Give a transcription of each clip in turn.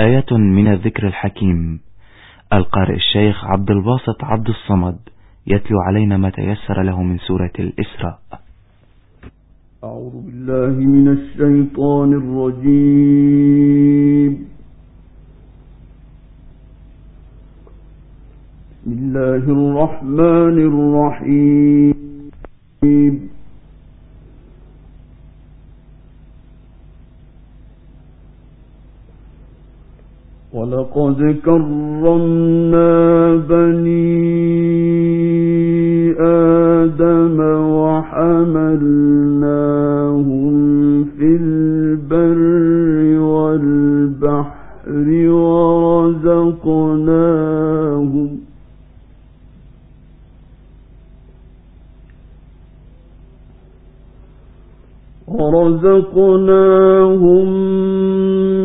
آية من الذكر الحكيم. القارئ الشيخ عبد الباسط عبد الصمد يتلو علينا ما تيسر له من سورة الإسراء. أعوذ بالله من الشيطان الرجيم. بسم الله الرحمن الرحيم. ولقد كرمنا بني آدم وحملناهم في البر والبحر ورزقناهم ورزقناهم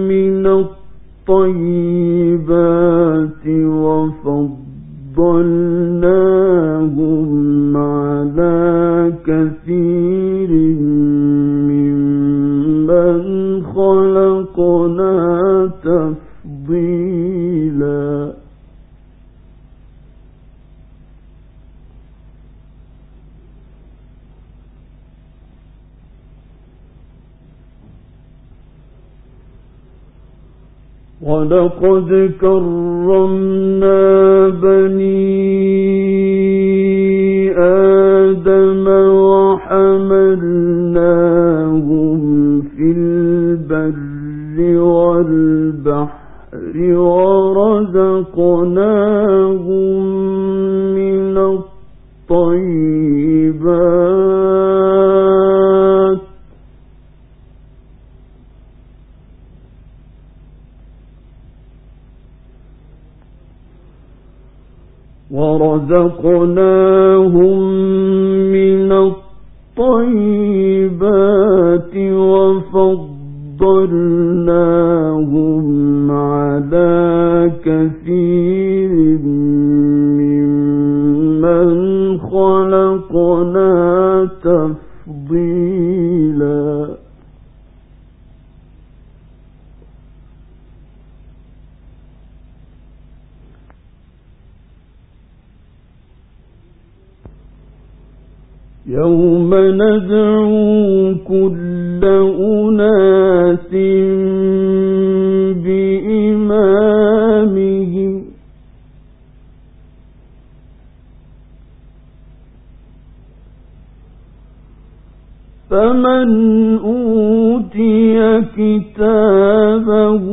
من الطيب ولقد كرمنا بني آدم وحملناهم في البر والبحر ورزقناهم من الطيبات ورزقناهم من الطيبات وفضلناهم على كثير ممن خلقنا تفضيلا يوم ندعو كل أناس بإمامهم. فمن أوتي كتابه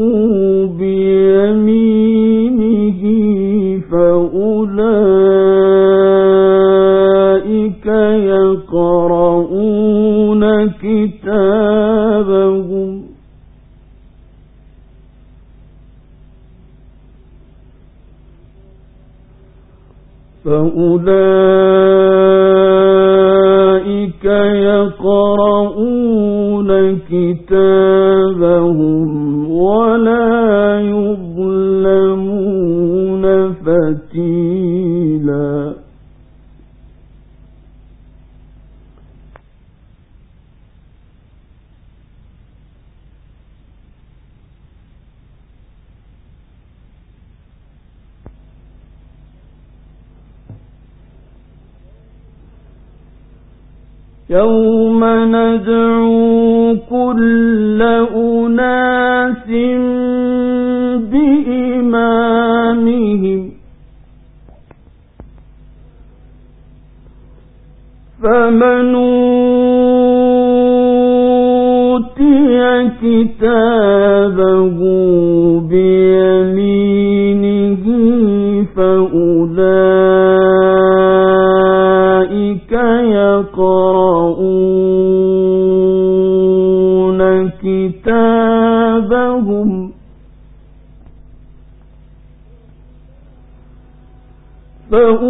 يظلمون فتيلا. يوم ندعو كتابهم فأولئك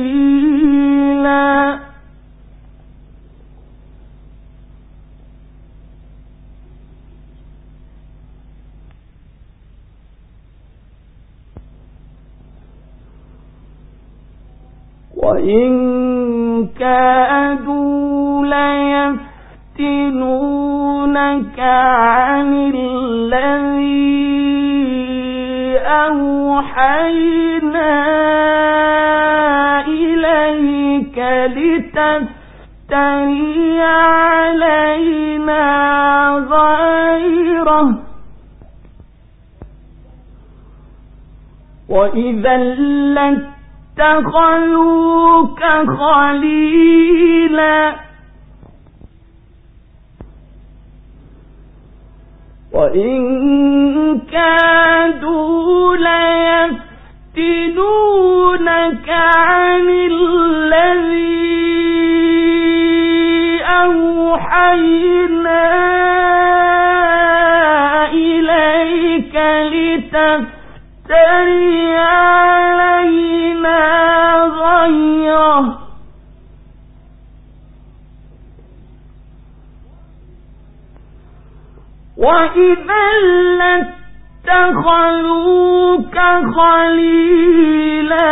وإن كادوا ليفتنونك عن الذي أوحينا إليك لتفتري علينا غيره. وإذا لك اتخذوك خليلا. وإن كادوا ليفتنونك عن الذي أوحينا إليك لتفتري وإذا لاتخذوك خليلا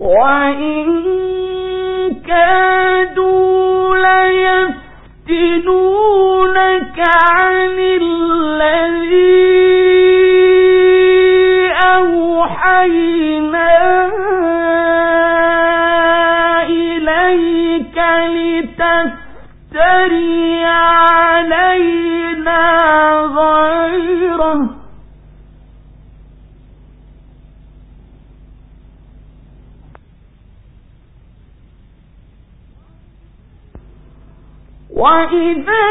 وإن كادوا ليفتنونك عن الذي أوحينا إليك لتفتري علينا غيره وإذا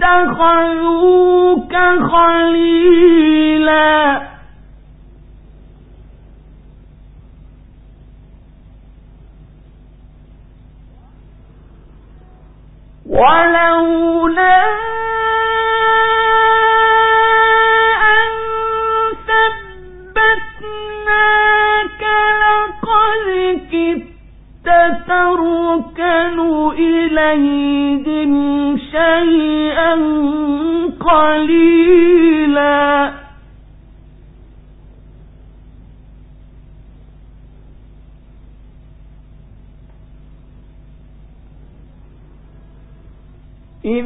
لاتخذوك خليلا ولولا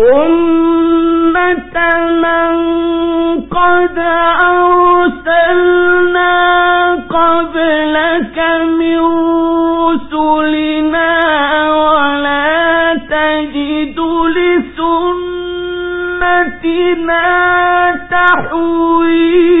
سنة من قد أرسلنا قبلك من رسلنا ولا تجد لسنتنا تحويلا.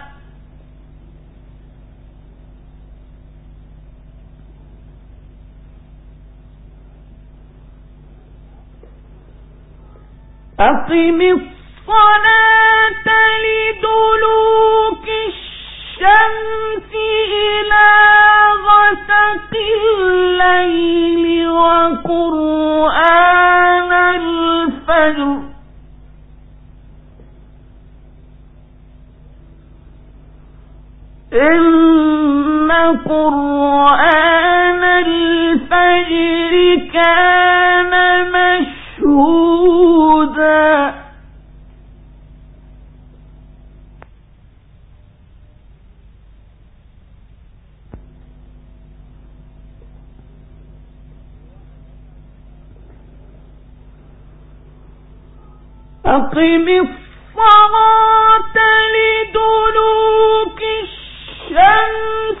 أقم الصلاة لدلوك الشمس إلى غسق الليل وقرآن الفجر. إن قرآن الفجر كان مشهودا أقم الصلاة لدلوك الشمس.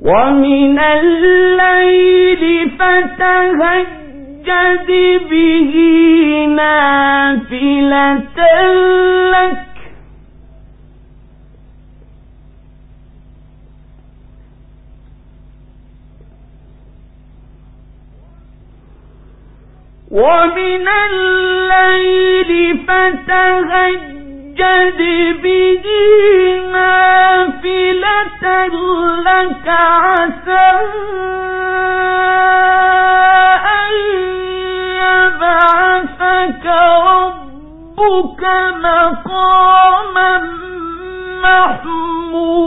ومن الليل فتهجد به نافلة لك. ومن الليل فتهجد فاسجد به لك عسى أن يبعثك ربك مقاما محمودا.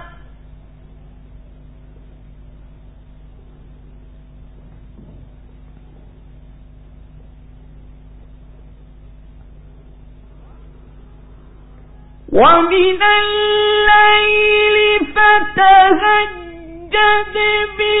ومن الليل فتهجد به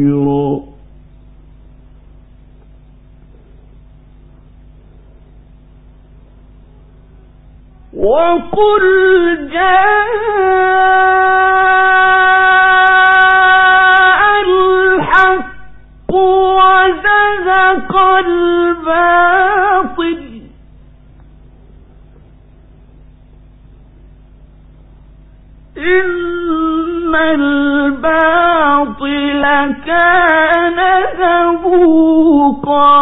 وقل جاء الحق وزهق الباطل. إن الباطل كان زهوقا.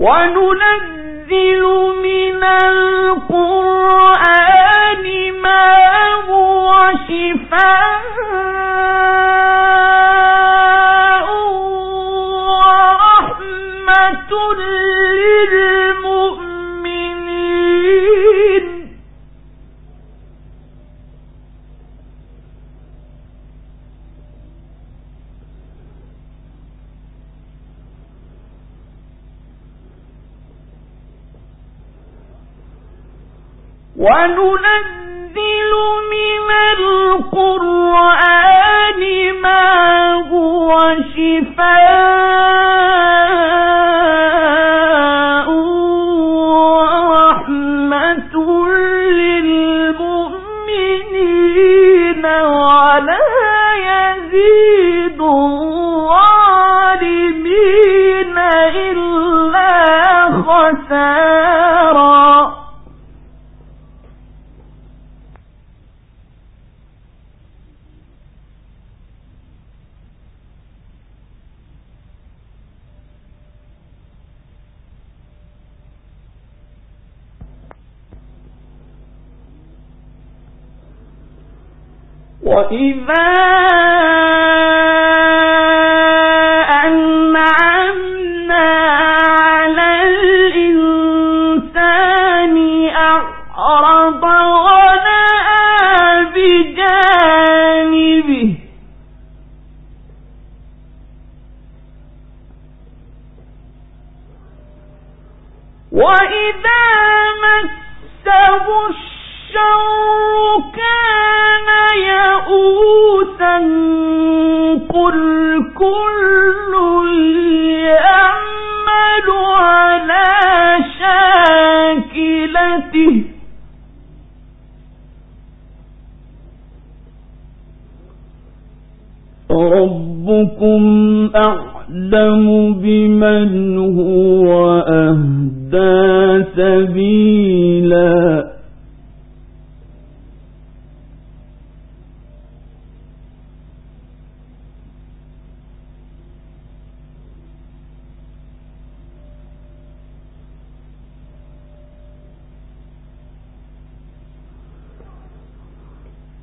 وننزل من القرآن وننزل من القرآن ما هو شفاء. وإذا أنعمنا على الإنسان أعرض ونأى بجانبه وإذا مسه الشر كان يئوسا قل كل يعمل على شاكلته. ربكم أعلم بمن هو أهدى سبيلا.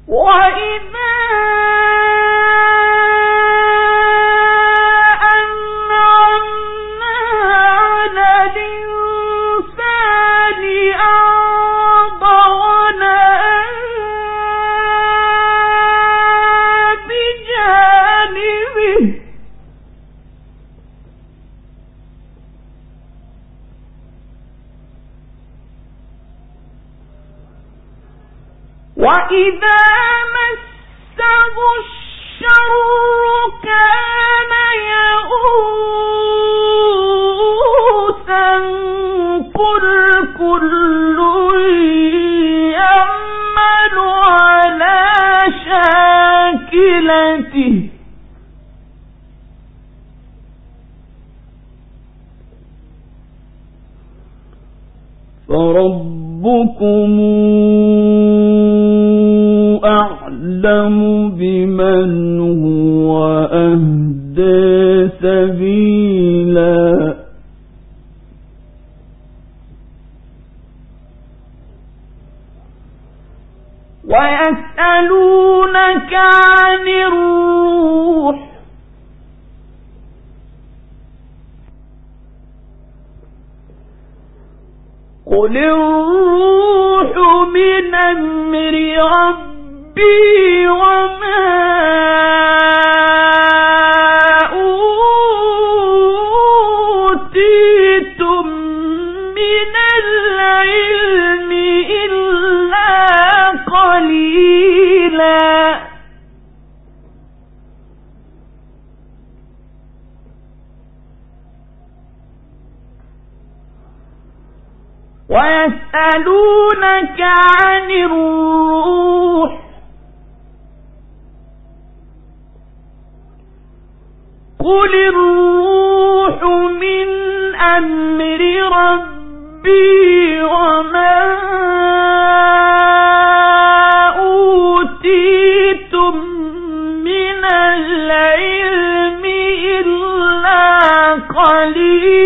وإذا فربكم أعلم بمن ويسألونك عن الروح. قل الروح من أمر ربي وما أوتيتم من العلم إلا قليلاً.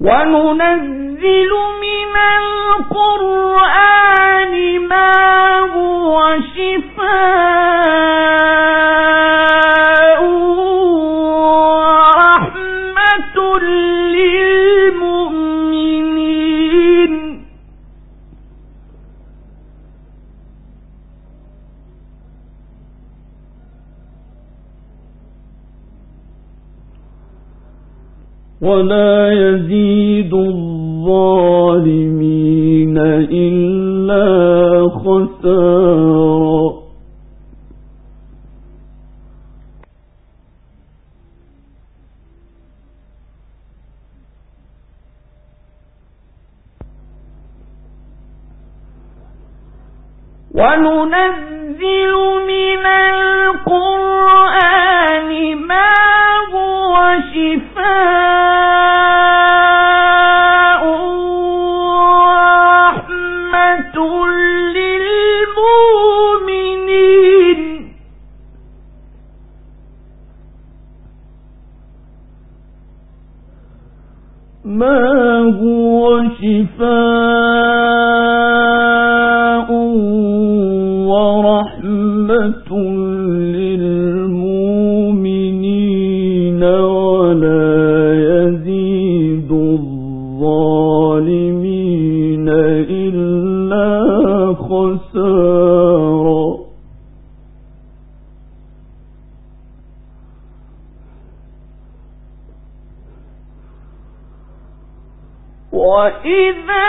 وننزل من القرآن ما هو شفاء ورحمة للمؤمنين. ولا يزيد خسارا وننزل من وإذا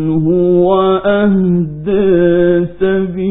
أهدى سبيلا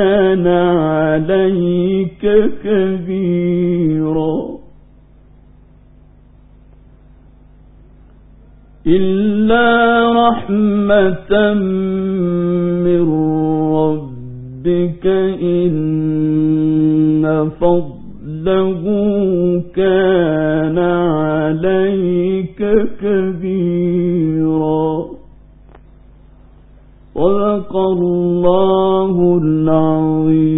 عليك كبيرا. إلا رحمة من ربك إن فضله كان عليك كبيرا. صدق الله العظيم.